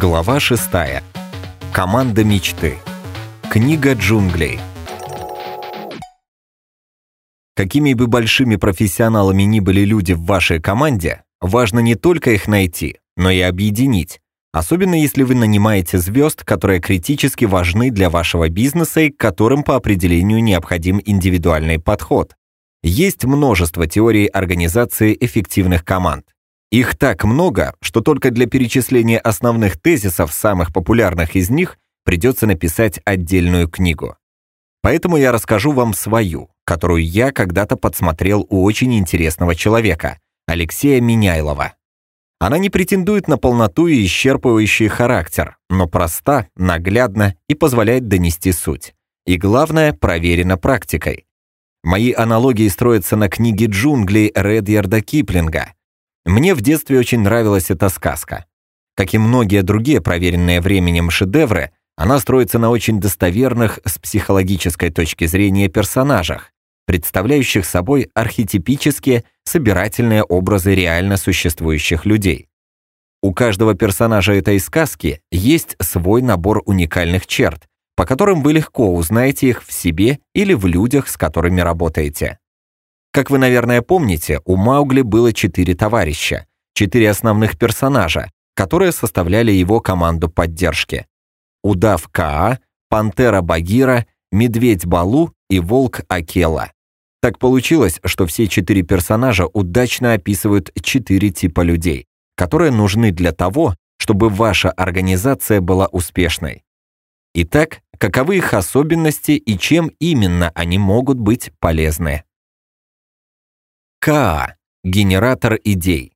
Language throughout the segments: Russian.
Глава 6. Команда мечты. Книга джунглей. Какими бы большими профессионалами ни были люди в вашей команде, важно не только их найти, но и объединить. Особенно если вы нанимаете звезд, которые критически важны для вашего бизнеса и к которым по определению необходим индивидуальный подход. Есть множество теорий организации эффективных команд. Их так много, что только для перечисления основных тезисов, самых популярных из них, придется написать отдельную книгу. Поэтому я расскажу вам свою, которую я когда-то подсмотрел у очень интересного человека, Алексея Миняйлова. Она не претендует на полноту и исчерпывающий характер, но проста, наглядна и позволяет донести суть. И главное, проверена практикой. Мои аналогии строятся на книге «Джунгли» Редьярда Киплинга – мне в детстве очень нравилась эта сказка. Как и многие другие проверенные временем шедевры, она строится на очень достоверных с психологической точки зрения персонажах, представляющих собой архетипические собирательные образы реально существующих людей. У каждого персонажа этой сказки есть свой набор уникальных черт, по которым вы легко узнаете их в себе или в людях, с которыми работаете. Как вы, наверное, помните, у Маугли было четыре товарища, четыре основных персонажа, которые составляли его команду поддержки. Удав Каа, Пантера Багира, Медведь Балу и Волк Акела. Так получилось, что все четыре персонажа удачно описывают четыре типа людей, которые нужны для того, чтобы ваша организация была успешной. Итак, каковы их особенности и чем именно они могут быть полезны? КА – генератор идей.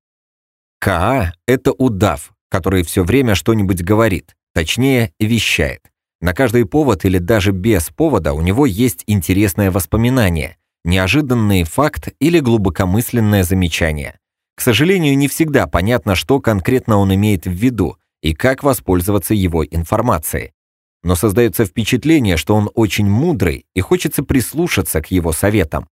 КА – это удав, который все время что-нибудь говорит, точнее, вещает. На каждый повод или даже без повода у него есть интересное воспоминание, неожиданный факт или глубокомысленное замечание. К сожалению, не всегда понятно, что конкретно он имеет в виду и как воспользоваться его информацией. Но создается впечатление, что он очень мудрый и хочется прислушаться к его советам.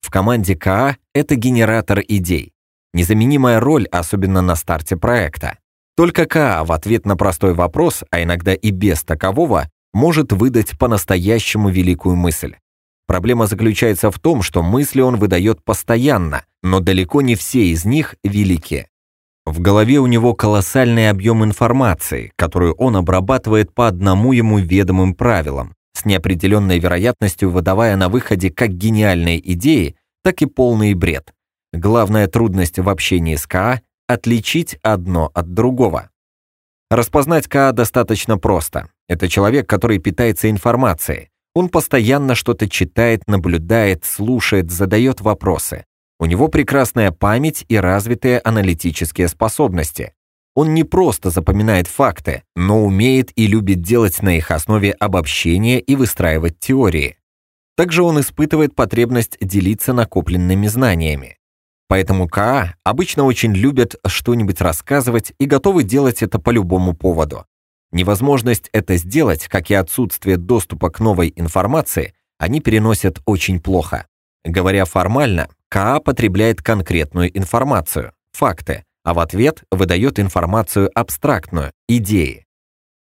В команде КА это генератор идей. Незаменимая роль, особенно на старте проекта. Только КА в ответ на простой вопрос, а иногда и без такового, может выдать по-настоящему великую мысль. Проблема заключается в том, что мысли он выдает постоянно, но далеко не все из них велики. В голове у него колоссальный объем информации, которую он обрабатывает по одному ему ведомым правилам, с неопределенной вероятностью выдавая на выходе как гениальные идеи, так и полный бред. Главная трудность в общении с КА – отличить одно от другого. Распознать КА достаточно просто. Это человек, который питается информацией. Он постоянно что-то читает, наблюдает, слушает, задает вопросы. У него прекрасная память и развитые аналитические способности. Он не просто запоминает факты, но умеет и любит делать на их основе обобщения и выстраивать теории. Также он испытывает потребность делиться накопленными знаниями. Поэтому КА обычно очень любят что-нибудь рассказывать и готовы делать это по любому поводу. Невозможность это сделать, как и отсутствие доступа к новой информации, они переносят очень плохо. Говоря формально, КА потребляет конкретную информацию, факты, а в ответ выдает информацию абстрактную, идеи.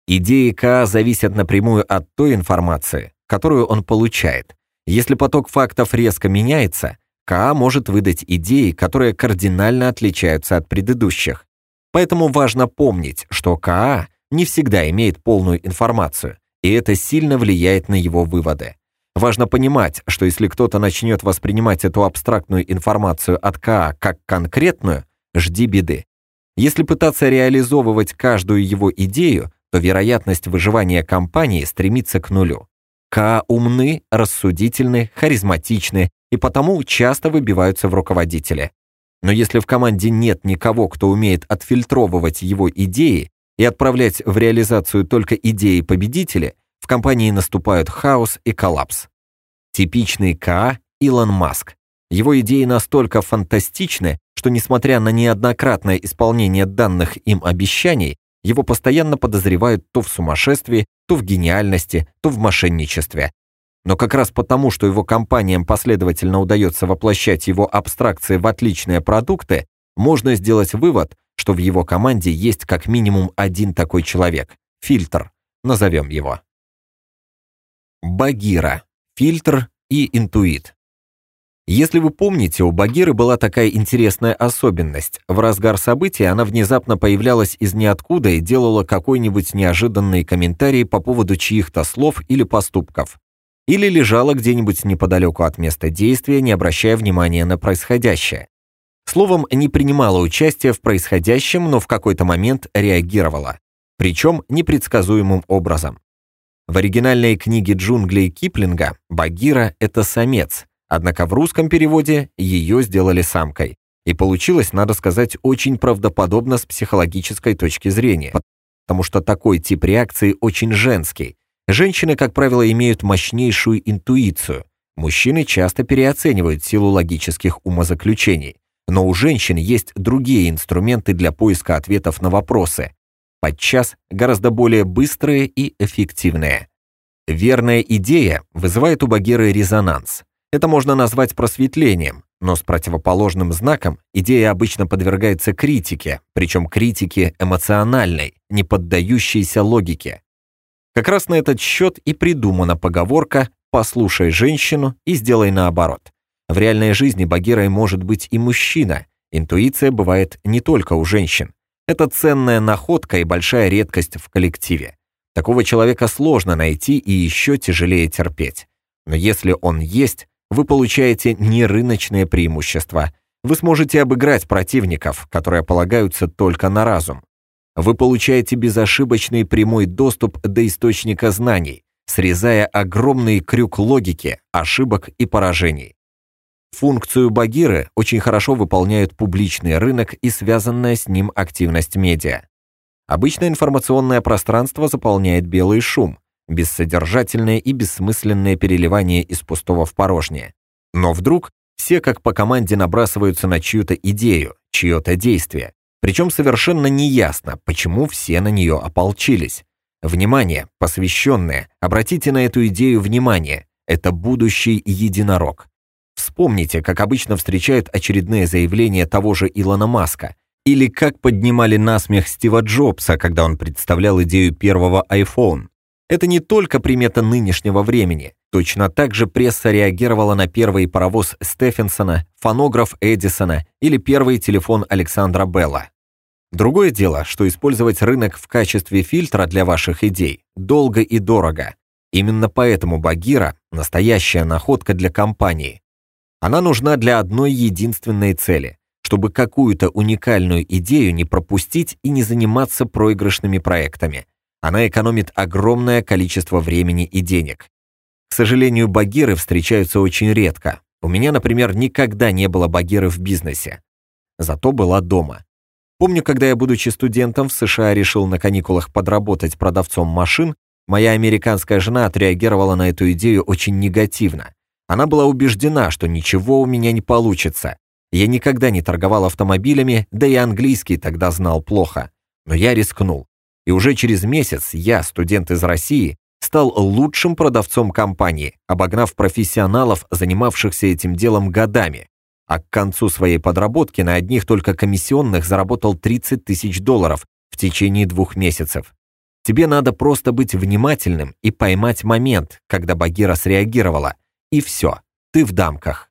Идеи КА зависят напрямую от той информации, которую он получает. Если поток фактов резко меняется, КА может выдать идеи, которые кардинально отличаются от предыдущих. Поэтому важно помнить, что КА не всегда имеет полную информацию, и это сильно влияет на его выводы. Важно понимать, что если кто-то начнет воспринимать эту абстрактную информацию от КА как конкретную, жди беды. Если пытаться реализовывать каждую его идею, то вероятность выживания компании стремится к нулю. КА умны, рассудительны, харизматичны и потому часто выбиваются в руководители. Но если в команде нет никого, кто умеет отфильтровывать его идеи и отправлять в реализацию только идеи победителя, в компании наступают хаос и коллапс. Типичный КА – Илон Маск. Его идеи настолько фантастичны, что несмотря на неоднократное исполнение данных им обещаний, его постоянно подозревают то в сумасшествии, то в гениальности, то в мошенничестве. Но как раз потому, что его компаниям последовательно удается воплощать его абстракции в отличные продукты, можно сделать вывод, что в его команде есть как минимум один такой человек – фильтр, назовем его. Багира, фильтр и интуит. Если вы помните, у Багиры была такая интересная особенность. В разгар события она внезапно появлялась из ниоткуда и делала какой-нибудь неожиданный комментарий по поводу чьих-то слов или поступков. Или лежала где-нибудь неподалеку от места действия, не обращая внимания на происходящее. Словом, не принимала участия в происходящем, но в какой-то момент реагировала. Причем непредсказуемым образом. В оригинальной книге джунглей Киплинга Багира — это самец, однако в русском переводе ее сделали самкой. И получилось, надо сказать, очень правдоподобно с психологической точки зрения, потому что такой тип реакции очень женский. Женщины, как правило, имеют мощнейшую интуицию. Мужчины часто переоценивают силу логических умозаключений. Но у женщин есть другие инструменты для поиска ответов на вопросы, подчас гораздо более быстрые и эффективные. Верная идея вызывает у Багиры резонанс. Это можно назвать просветлением, но с противоположным знаком идея обычно подвергается критике, причем критике эмоциональной, не поддающейся логике. Как раз на этот счет и придумана поговорка «послушай женщину и сделай наоборот». В реальной жизни Багирой может быть и мужчина. Интуиция бывает не только у женщин. Это ценная находка и большая редкость в коллективе. Такого человека сложно найти и еще тяжелее терпеть. Но если он есть, вы получаете не рыночное преимущество. Вы сможете обыграть противников, которые полагаются только на разум. Вы получаете безошибочный прямой доступ до источника знаний, срезая огромный крюк логики, ошибок и поражений. Функцию Багиры очень хорошо выполняют публичный рынок и связанная с ним активность медиа. Обычно информационное пространство заполняет белый шум, бессодержательное и бессмысленное переливание из пустого в порожнее. Но вдруг все как по команде набрасываются на чью-то идею, чье-то действие. Причем совершенно неясно, почему все на нее ополчились. Внимание, посвященное, обратите на эту идею внимание. Это будущий единорог. Вспомните, как обычно встречают очередные заявления того же Илона Маска, или как поднимали насмех Стива Джобса, когда он представлял идею первого iPhone. Это не только примета нынешнего времени. Точно так же пресса реагировала на первый паровоз Стефенсона, фонограф Эдисона или первый телефон Александра Белла. Другое дело, что использовать рынок в качестве фильтра для ваших идей долго и дорого. Именно поэтому Багира – настоящая находка для компании. Она нужна для одной единственной цели – чтобы какую-то уникальную идею не пропустить и не заниматься проигрышными проектами. Она экономит огромное количество времени и денег. К сожалению, багиры встречаются очень редко. У меня, например, никогда не было багиры в бизнесе. Зато была дома. Помню, когда я, будучи студентом в США, решил на каникулах подработать продавцом машин, моя американская жена отреагировала на эту идею очень негативно. Она была убеждена, что ничего у меня не получится. Я никогда не торговал автомобилями, да и английский тогда знал плохо. Но я рискнул. И уже через месяц я, студент из России, стал лучшим продавцом компании, обогнав профессионалов, занимавшихся этим делом годами. А к концу своей подработки на одних только комиссионных заработал 30 тысяч долларов в течение двух месяцев. Тебе надо просто быть внимательным и поймать момент, когда Багира среагировала, и все, ты в дамках.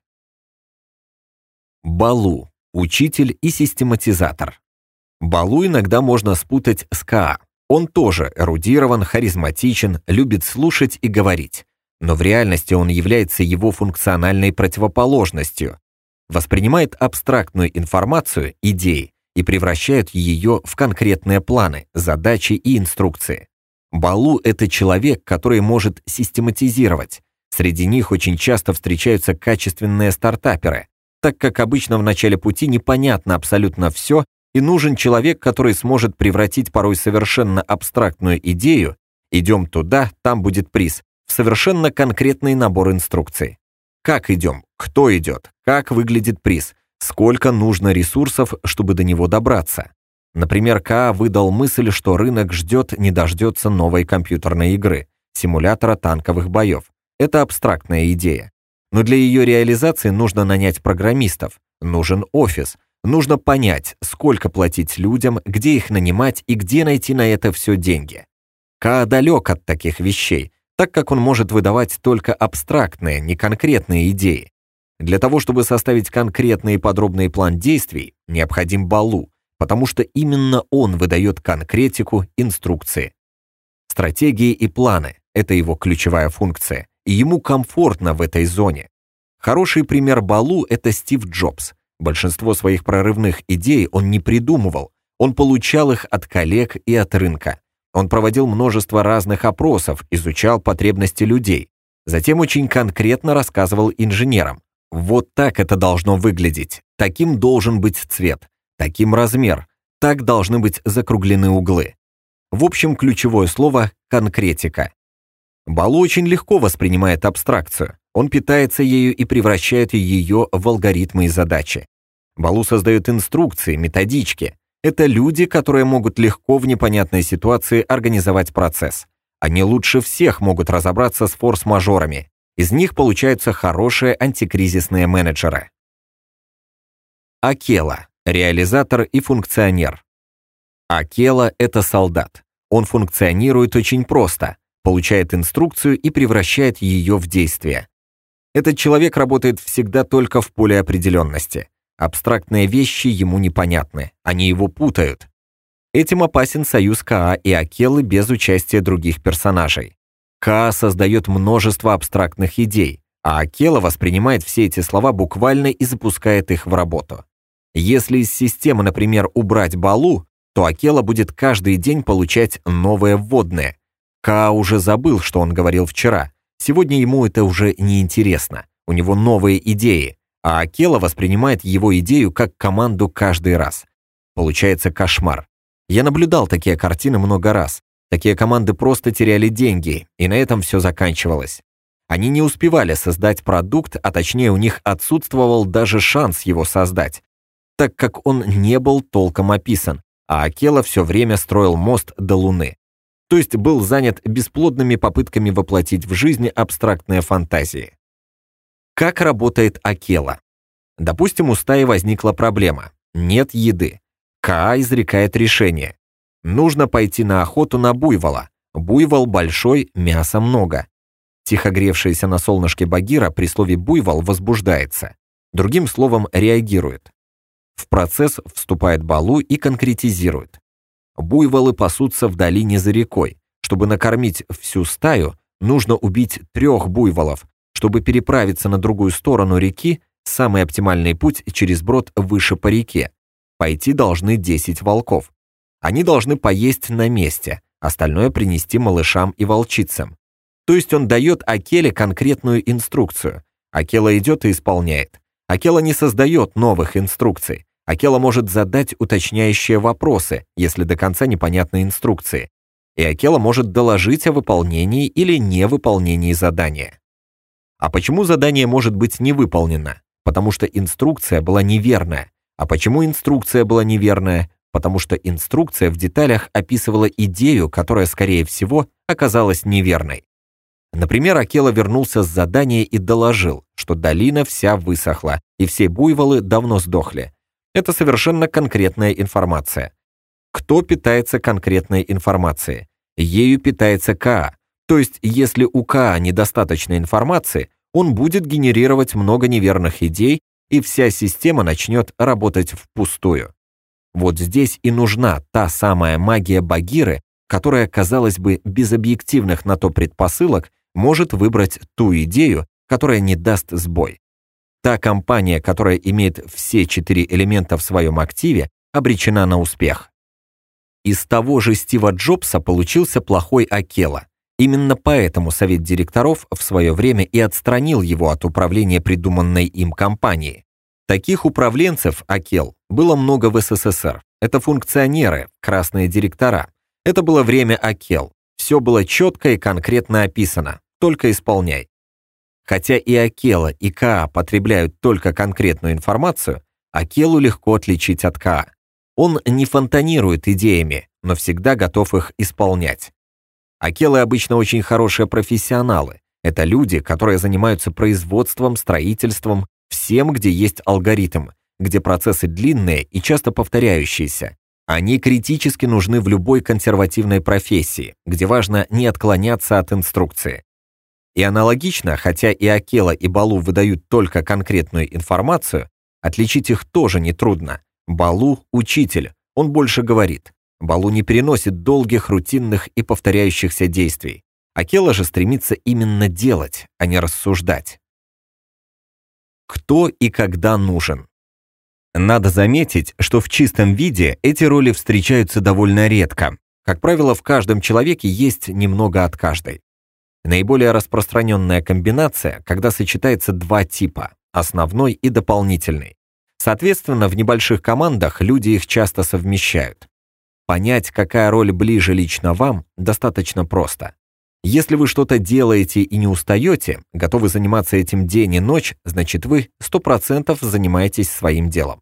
Балу – учитель и систематизатор. Балу иногда можно спутать с Каа. Он тоже эрудирован, харизматичен, любит слушать и говорить. Но в реальности он является его функциональной противоположностью. Воспринимает абстрактную информацию, идеи, и превращает ее в конкретные планы, задачи и инструкции. Балу – это человек, который может систематизировать, Среди них очень часто встречаются качественные стартаперы, так как обычно в начале пути непонятно абсолютно все, и нужен человек, который сможет превратить порой совершенно абстрактную идею «идем туда, там будет приз» в совершенно конкретный набор инструкций. Как идем, кто идет, как выглядит приз, сколько нужно ресурсов, чтобы до него добраться. Например, КА выдал мысль, что рынок ждет, не дождется новой компьютерной игры, симулятора танковых боев, это абстрактная идея. Но для ее реализации нужно нанять программистов, нужен офис, Нужно понять, сколько платить людям, где их нанимать и где найти на это все деньги. Ка далек от таких вещей, так как он может выдавать только абстрактные, неконкретные идеи. Для того, чтобы составить конкретный и подробный план действий, необходим Балу, потому что именно он выдает конкретику, инструкции. Стратегии и планы – это его ключевая функция, и ему комфортно в этой зоне. Хороший пример Балу – это Стив Джобс. Большинство своих прорывных идей он не придумывал, он получал их от коллег и от рынка. Он проводил множество разных опросов, изучал потребности людей. Затем очень конкретно рассказывал инженерам. Вот так это должно выглядеть. Таким должен быть цвет. Таким размер. Так должны быть закруглены углы. В общем, ключевое слово – конкретика. Балу очень легко воспринимает абстракцию. Он питается ею и превращает ее в алгоритмы и задачи. Балу создает инструкции, методички. Это люди, которые могут легко в непонятной ситуации организовать процесс. Они лучше всех могут разобраться с форс-мажорами. Из них получаются хорошие антикризисные менеджеры. Акела – реализатор и функционер. Акела – это солдат. Он функционирует очень просто, получает инструкцию и превращает ее в действие. Этот человек работает всегда только в поле определенности. Абстрактные вещи ему непонятны, они его путают. Этим опасен союз Каа и Акелы без участия других персонажей. Каа создает множество абстрактных идей, а Акела воспринимает все эти слова буквально и запускает их в работу. Если из системы, например, убрать Балу, то Акела будет каждый день получать новое вводное. Каа уже забыл, что он говорил вчера. Сегодня ему это уже не интересно. У него новые идеи, а Акела воспринимает его идею как команду каждый раз. Получается кошмар. Я наблюдал такие картины много раз. Такие команды просто теряли деньги, и на этом все заканчивалось. Они не успевали создать продукт, а точнее у них отсутствовал даже шанс его создать, так как он не был толком описан, а Акела все время строил мост до Луны то есть был занят бесплодными попытками воплотить в жизнь абстрактные фантазии. Как работает Акела? Допустим, у стаи возникла проблема. Нет еды. Каа изрекает решение. Нужно пойти на охоту на буйвола. Буйвол большой, мяса много. Тихо гревшаяся на солнышке Багира при слове «буйвол» возбуждается. Другим словом, реагирует. В процесс вступает Балу и конкретизирует. Буйволы пасутся в долине за рекой. Чтобы накормить всю стаю, нужно убить трех буйволов. Чтобы переправиться на другую сторону реки, самый оптимальный путь через брод выше по реке. Пойти должны 10 волков. Они должны поесть на месте, остальное принести малышам и волчицам. То есть он дает Акеле конкретную инструкцию. Акела идет и исполняет. Акела не создает новых инструкций. Акела может задать уточняющие вопросы, если до конца непонятны инструкции. И Акела может доложить о выполнении или невыполнении задания. А почему задание может быть не выполнено? Потому что инструкция была неверная. А почему инструкция была неверная? Потому что инструкция в деталях описывала идею, которая, скорее всего, оказалась неверной. Например, Акела вернулся с задания и доложил, что долина вся высохла, и все буйволы давно сдохли. Это совершенно конкретная информация. Кто питается конкретной информацией? Ею питается КА. То есть, если у КА недостаточно информации, он будет генерировать много неверных идей, и вся система начнет работать впустую. Вот здесь и нужна та самая магия Багиры, которая, казалось бы, без объективных на то предпосылок, может выбрать ту идею, которая не даст сбой. Та компания, которая имеет все четыре элемента в своем активе, обречена на успех. Из того же Стива Джобса получился плохой Акела. Именно поэтому совет директоров в свое время и отстранил его от управления придуманной им компанией. Таких управленцев Акел было много в СССР. Это функционеры, красные директора. Это было время Акел. Все было четко и конкретно описано. Только исполняй. Хотя и Акела, и Каа потребляют только конкретную информацию, Акелу легко отличить от Каа. Он не фонтанирует идеями, но всегда готов их исполнять. Акелы обычно очень хорошие профессионалы. Это люди, которые занимаются производством, строительством, всем, где есть алгоритм, где процессы длинные и часто повторяющиеся. Они критически нужны в любой консервативной профессии, где важно не отклоняться от инструкции. И аналогично, хотя и Акела, и Балу выдают только конкретную информацию, отличить их тоже нетрудно. Балу – учитель, он больше говорит. Балу не переносит долгих, рутинных и повторяющихся действий. Акела же стремится именно делать, а не рассуждать. Кто и когда нужен? Надо заметить, что в чистом виде эти роли встречаются довольно редко. Как правило, в каждом человеке есть немного от каждой. Наиболее распространенная комбинация, когда сочетается два типа – основной и дополнительный. Соответственно, в небольших командах люди их часто совмещают. Понять, какая роль ближе лично вам, достаточно просто. Если вы что-то делаете и не устаете, готовы заниматься этим день и ночь, значит вы 100% занимаетесь своим делом.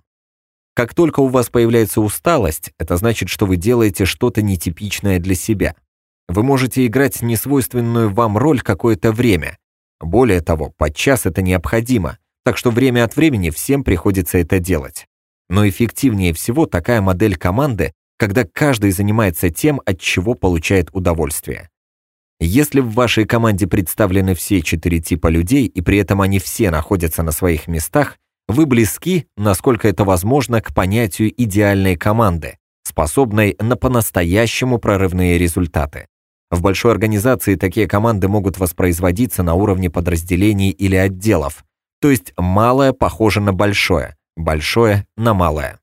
Как только у вас появляется усталость, это значит, что вы делаете что-то нетипичное для себя. Вы можете играть несвойственную вам роль какое-то время. Более того, подчас это необходимо, так что время от времени всем приходится это делать. Но эффективнее всего такая модель команды, когда каждый занимается тем, от чего получает удовольствие. Если в вашей команде представлены все четыре типа людей, и при этом они все находятся на своих местах, вы близки, насколько это возможно, к понятию идеальной команды, способной на по-настоящему прорывные результаты. В большой организации такие команды могут воспроизводиться на уровне подразделений или отделов, то есть малое похоже на большое, большое на малое.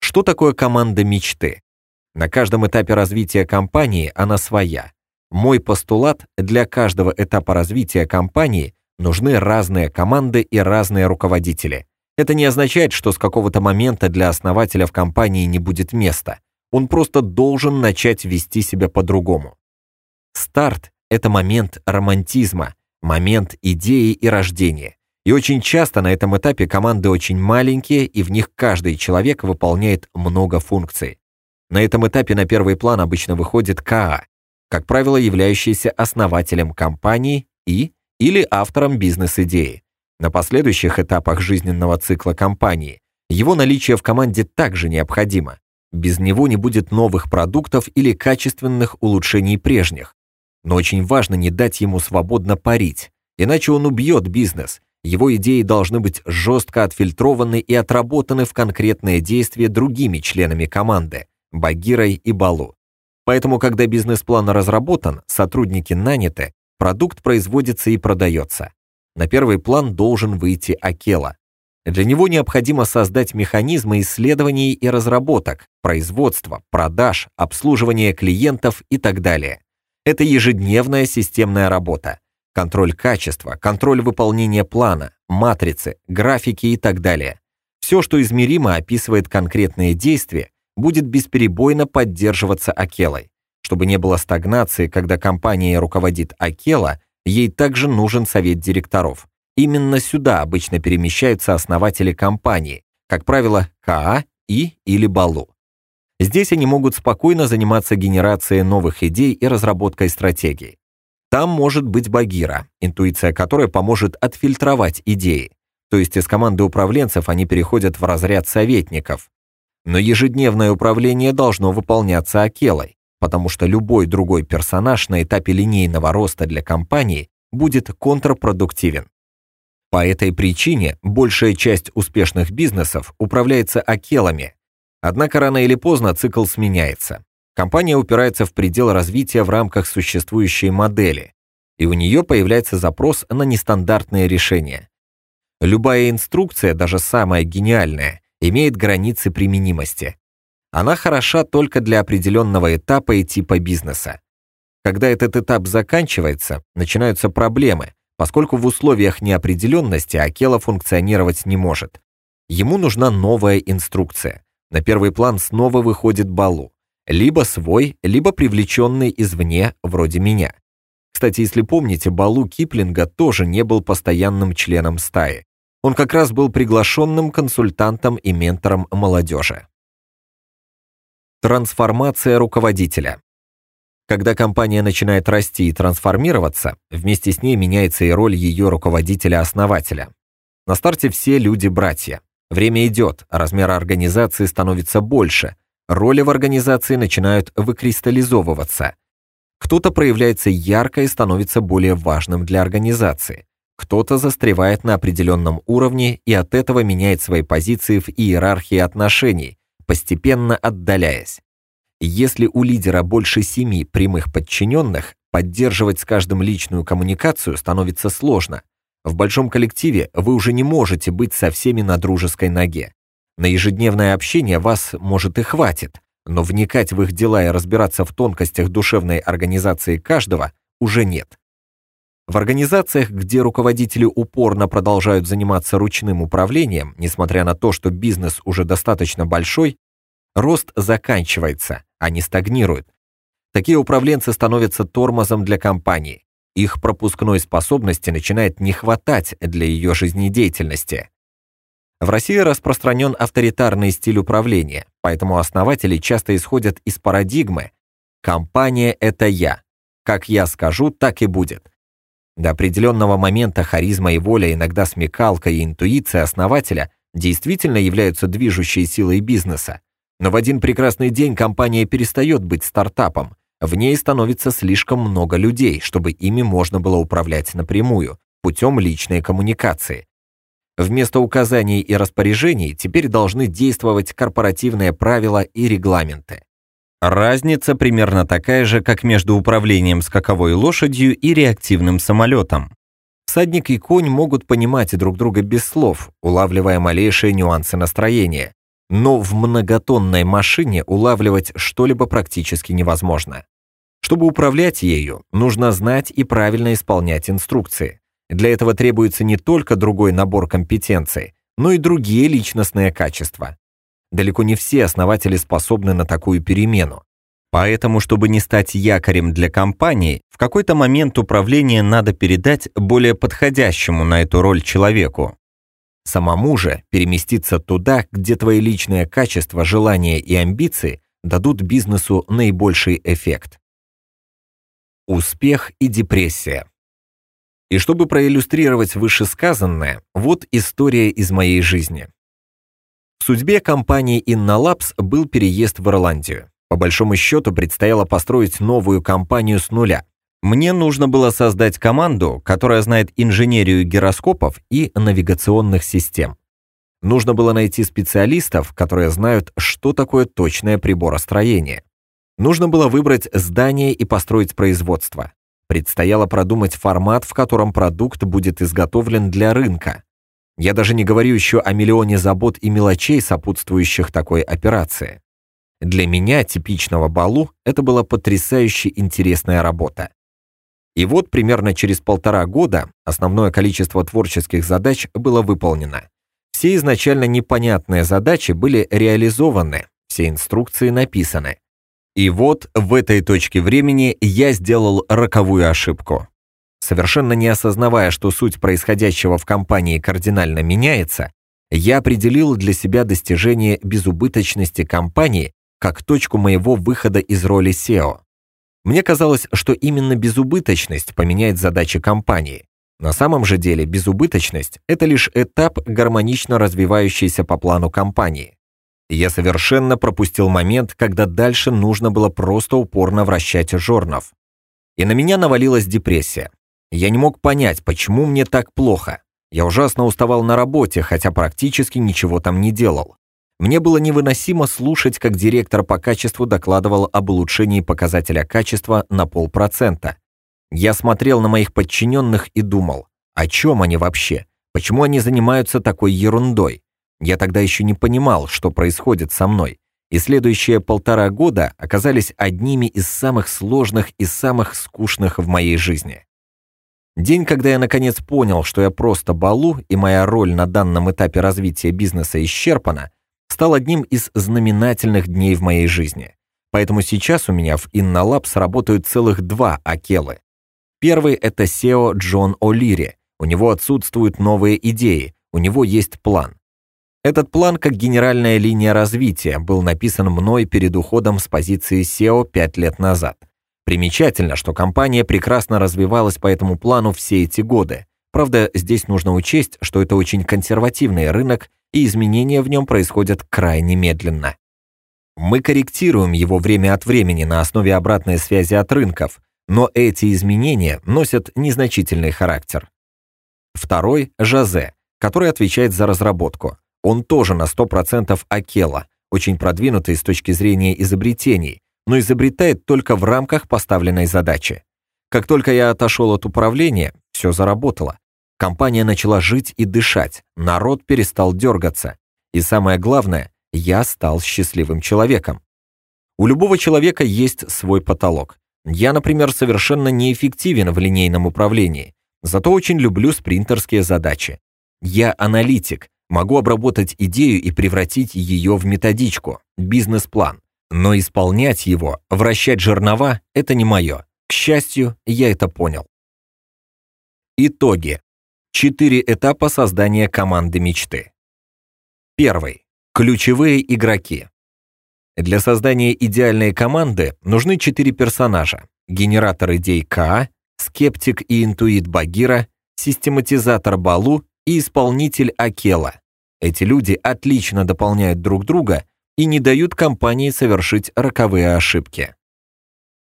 Что такое команда мечты? На каждом этапе развития компании она своя. Мой постулат – для каждого этапа развития компании нужны разные команды и разные руководители. Это не означает, что с какого-то момента для основателя в компании не будет места. Он просто должен начать вести себя по-другому. Старт – это момент романтизма, момент идеи и рождения. И очень часто на этом этапе команды очень маленькие, и в них каждый человек выполняет много функций. На этом этапе на первый план обычно выходит КА, как правило, являющийся основателем компании и или автором бизнес-идеи. На последующих этапах жизненного цикла компании его наличие в команде также необходимо. Без него не будет новых продуктов или качественных улучшений прежних. Но очень важно не дать ему свободно парить, иначе он убьет бизнес. Его идеи должны быть жестко отфильтрованы и отработаны в конкретные действия другими членами команды – Багирой и Балу. Поэтому, когда бизнес-план разработан, сотрудники наняты, продукт производится и продается. На первый план должен выйти Акела. Для него необходимо создать механизмы исследований и разработок, производства, продаж, обслуживания клиентов и так далее. Это ежедневная системная работа. Контроль качества, контроль выполнения плана, матрицы, графики и так далее. Все, что измеримо описывает конкретные действия, будет бесперебойно поддерживаться Акелой. Чтобы не было стагнации, когда компания руководит Акела, ей также нужен совет директоров. Именно сюда обычно перемещаются основатели компании, как правило, КА и или Балу. Здесь они могут спокойно заниматься генерацией новых идей и разработкой стратегий. Там может быть Багира, интуиция которой поможет отфильтровать идеи. То есть из команды управленцев они переходят в разряд советников, но ежедневное управление должно выполняться Акелой, потому что любой другой персонаж на этапе линейного роста для компании будет контрпродуктивен. По этой причине большая часть успешных бизнесов управляется Акелами. Однако рано или поздно цикл сменяется. Компания упирается в предел развития в рамках существующей модели, и у нее появляется запрос на нестандартные решения. Любая инструкция, даже самая гениальная, имеет границы применимости. Она хороша только для определенного этапа и типа бизнеса. Когда этот этап заканчивается, начинаются проблемы, поскольку в условиях неопределенности Акела функционировать не может. Ему нужна новая инструкция. На первый план снова выходит Балу. Либо свой, либо привлеченный извне, вроде меня. Кстати, если помните, Балу Киплинга тоже не был постоянным членом стаи. Он как раз был приглашенным консультантом и ментором молодежи. Трансформация руководителя. Когда компания начинает расти и трансформироваться, вместе с ней меняется и роль ее руководителя-основателя. На старте все люди-братья. Время идет, а размер организации становится больше, роли в организации начинают выкристаллизовываться. Кто-то проявляется ярко и становится более важным для организации. Кто-то застревает на определенном уровне и от этого меняет свои позиции в иерархии отношений, постепенно отдаляясь. Если у лидера больше семи прямых подчиненных, поддерживать с каждым личную коммуникацию становится сложно. В большом коллективе вы уже не можете быть со всеми на дружеской ноге. На ежедневное общение вас, может, и хватит, но вникать в их дела и разбираться в тонкостях душевной организации каждого уже нет. В организациях, где руководители упорно продолжают заниматься ручным управлением, несмотря на то, что бизнес уже достаточно большой, рост заканчивается, а не стагнирует. Такие управленцы становятся тормозом для компании. Их пропускной способности начинает не хватать для ее жизнедеятельности. В России распространен авторитарный стиль управления, поэтому основатели часто исходят из парадигмы «компания – это я». Как я скажу, так и будет. До определенного момента харизма и воля, иногда смекалка и интуиция основателя действительно являются движущей силой бизнеса. Но в один прекрасный день компания перестает быть стартапом. В ней становится слишком много людей, чтобы ими можно было управлять напрямую, путем личной коммуникации. Вместо указаний и распоряжений теперь должны действовать корпоративные правила и регламенты. Разница примерно такая же, как между управлением скаковой лошадью и реактивным самолетом. Всадник и конь могут понимать друг друга без слов, улавливая малейшие нюансы настроения. Но в многотонной машине улавливать что-либо практически невозможно. Чтобы управлять ею, нужно знать и правильно исполнять инструкции. Для этого требуется не только другой набор компетенций, но и другие личностные качества. Далеко не все основатели способны на такую перемену. Поэтому, чтобы не стать якорем для компании, в какой-то момент управление надо передать более подходящему на эту роль человеку. Самому же переместиться туда, где твои личные качества, желания и амбиции дадут бизнесу наибольший эффект. Успех и депрессия. И чтобы проиллюстрировать вышесказанное, вот история из моей жизни. В судьбе компании Innolabs был переезд в Ирландию. По большому счету предстояло построить новую компанию с нуля. Мне нужно было создать команду, которая знает инженерию гироскопов и навигационных систем. Нужно было найти специалистов, которые знают, что такое точное приборостроение. Нужно было выбрать здание и построить производство. Предстояло продумать формат, в котором продукт будет изготовлен для рынка. Я даже не говорю еще о миллионе забот и мелочей, сопутствующих такой операции. Для меня, типичного Балу, это была потрясающе интересная работа. И вот примерно через полтора года основное количество творческих задач было выполнено. Все изначально непонятные задачи были реализованы, все инструкции написаны. И вот в этой точке времени я сделал роковую ошибку. Совершенно не осознавая, что суть происходящего в компании кардинально меняется, я определил для себя достижение безубыточности компании как точку моего выхода из роли SEO. Мне казалось, что именно безубыточность поменяет задачи компании. На самом же деле безубыточность – это лишь этап, гармонично развивающийся по плану компании. Я совершенно пропустил момент, когда дальше нужно было просто упорно вращать жорнов. И на меня навалилась депрессия. Я не мог понять, почему мне так плохо. Я ужасно уставал на работе, хотя практически ничего там не делал. Мне было невыносимо слушать, как директор по качеству докладывал об улучшении показателя качества на полпроцента. Я смотрел на моих подчиненных и думал, о чем они вообще? Почему они занимаются такой ерундой? Я тогда еще не понимал, что происходит со мной. И следующие полтора года оказались одними из самых сложных и самых скучных в моей жизни. День, когда я наконец понял, что я просто балу, и моя роль на данном этапе развития бизнеса исчерпана, стал одним из знаменательных дней в моей жизни. Поэтому сейчас у меня в InnoLabs работают целых два Акелы. Первый — это SEO Джон О'Лири. У него отсутствуют новые идеи, у него есть план. Этот план, как генеральная линия развития, был написан мной перед уходом с позиции SEO пять лет назад. Примечательно, что компания прекрасно развивалась по этому плану все эти годы. Правда, здесь нужно учесть, что это очень консервативный рынок, и изменения в нем происходят крайне медленно. Мы корректируем его время от времени на основе обратной связи от рынков, но эти изменения носят незначительный характер. Второй – Жозе, который отвечает за разработку. Он тоже на 100% Акела, очень продвинутый с точки зрения изобретений, но изобретает только в рамках поставленной задачи. Как только я отошел от управления, все заработало. Компания начала жить и дышать, народ перестал дергаться. И самое главное, я стал счастливым человеком. У любого человека есть свой потолок. Я, например, совершенно неэффективен в линейном управлении, зато очень люблю спринтерские задачи. Я аналитик, могу обработать идею и превратить ее в методичку, бизнес-план. Но исполнять его, вращать жернова – это не мое. К счастью, я это понял. Итоги. Четыре этапа создания команды мечты. Первый. Ключевые игроки. Для создания идеальной команды нужны четыре персонажа. Генератор идей К, скептик и интуит Багира, систематизатор Балу и исполнитель Акела. Эти люди отлично дополняют друг друга и не дают компании совершить роковые ошибки.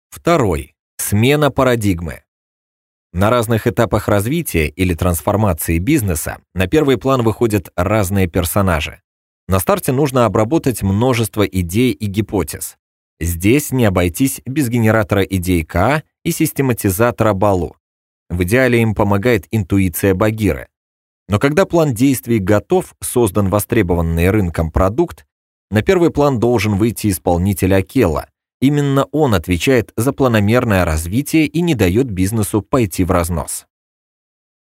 Второй. Смена парадигмы. На разных этапах развития или трансформации бизнеса на первый план выходят разные персонажи. На старте нужно обработать множество идей и гипотез. Здесь не обойтись без генератора идей К и систематизатора Балу. В идеале им помогает интуиция Багиры. Но когда план действий готов, создан востребованный рынком продукт, на первый план должен выйти исполнитель Акела. Именно он отвечает за планомерное развитие и не дает бизнесу пойти в разнос.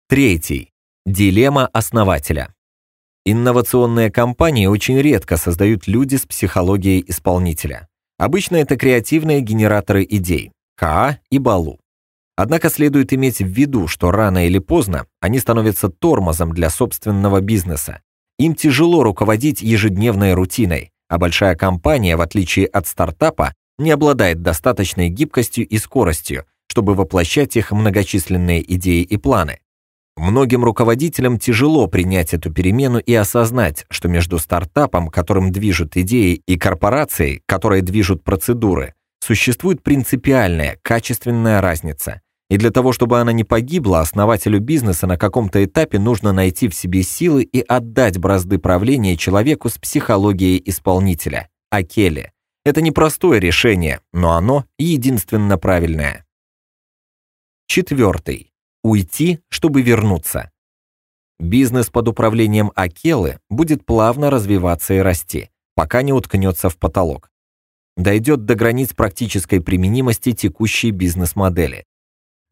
Третий. Дилемма основателя. Инновационные компании очень редко создают люди с психологией исполнителя. Обычно это креативные генераторы идей, КА и Балу. Однако следует иметь в виду, что рано или поздно они становятся тормозом для собственного бизнеса. Им тяжело руководить ежедневной рутиной, а большая компания, в отличие от стартапа, не обладает достаточной гибкостью и скоростью, чтобы воплощать их многочисленные идеи и планы. Многим руководителям тяжело принять эту перемену и осознать, что между стартапом, которым движут идеи, и корпорацией, которые движут процедуры, существует принципиальная, качественная разница. И для того, чтобы она не погибла, основателю бизнеса на каком-то этапе нужно найти в себе силы и отдать бразды правления человеку с психологией исполнителя, Акеле. Это непростое решение, но оно единственно правильное. Четвертый. Уйти, чтобы вернуться. Бизнес под управлением Акелы будет плавно развиваться и расти, пока не уткнется в потолок. Дойдет до границ практической применимости текущей бизнес-модели.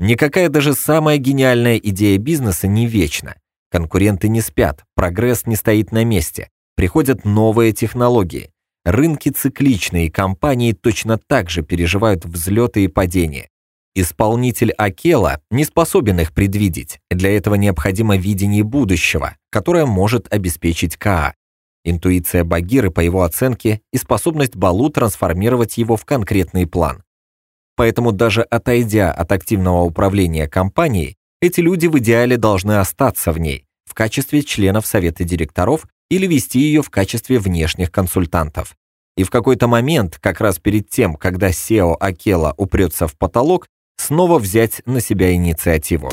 Никакая даже самая гениальная идея бизнеса не вечна. Конкуренты не спят, прогресс не стоит на месте, приходят новые технологии. Рынки цикличные, компании точно так же переживают взлеты и падения. Исполнитель Акела не способен их предвидеть. Для этого необходимо видение будущего, которое может обеспечить Каа. Интуиция Багиры, по его оценке, и способность Балу трансформировать его в конкретный план. Поэтому даже отойдя от активного управления компанией, эти люди в идеале должны остаться в ней в качестве членов совета директоров или вести ее в качестве внешних консультантов. И в какой-то момент, как раз перед тем, когда SEO Акела упрется в потолок, снова взять на себя инициативу.